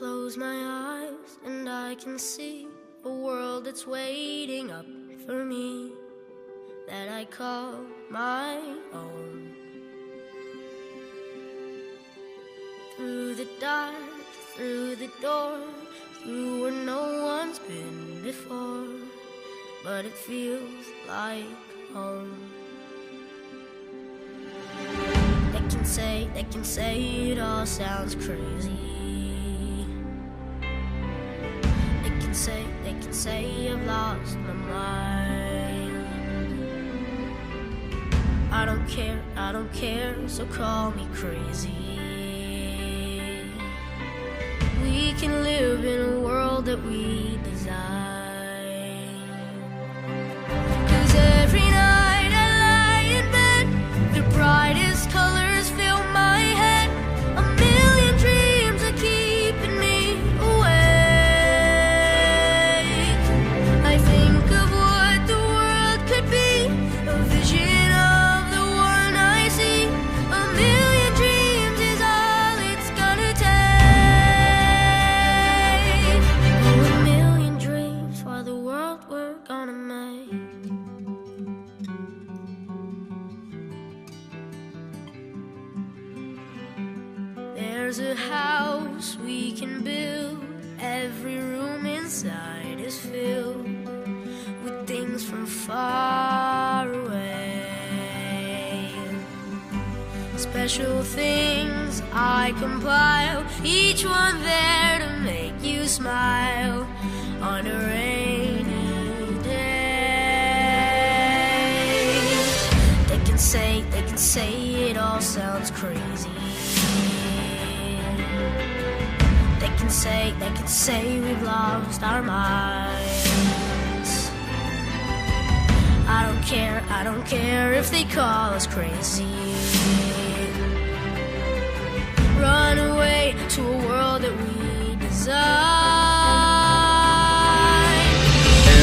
close my eyes and I can see a world that's waiting up for me that I call my own. Through the dark, through the door, through where no one's been before, but it feels like home. They can say, they can say it all sounds crazy. Can say, they can say I've lost my mind. I don't care, I don't care, so call me crazy. We can live in a world that we There's a house we can build. Every room inside is filled with things from far away. Special things I compile, each one there to make you smile on a rainy day. They can say, they can say it all sounds crazy. Can say, they can say we've lost our minds. I don't care, I don't care if they call us crazy. Run away to a world that we design.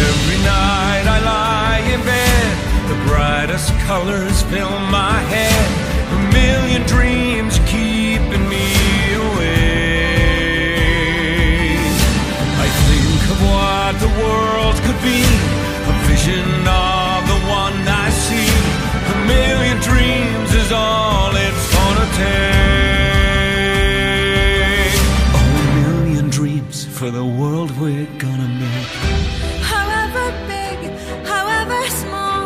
Every night I lie in bed, the brightest colors fill my head. Could be, a vision of the one I see. A million dreams is all it's gonna take. Oh, a million dreams for the world we're gonna make. However big, however small,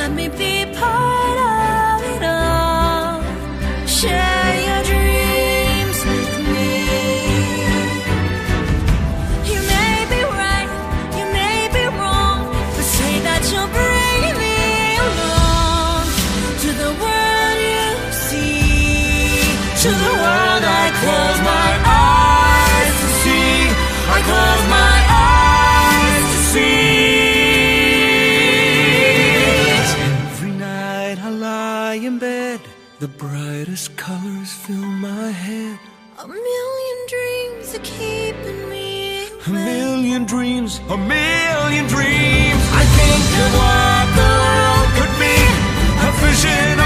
let me be part lie in bed, the brightest colors fill my head. A million dreams are keeping me awake. A million dreams, a million dreams. I think of what the world could be, a vision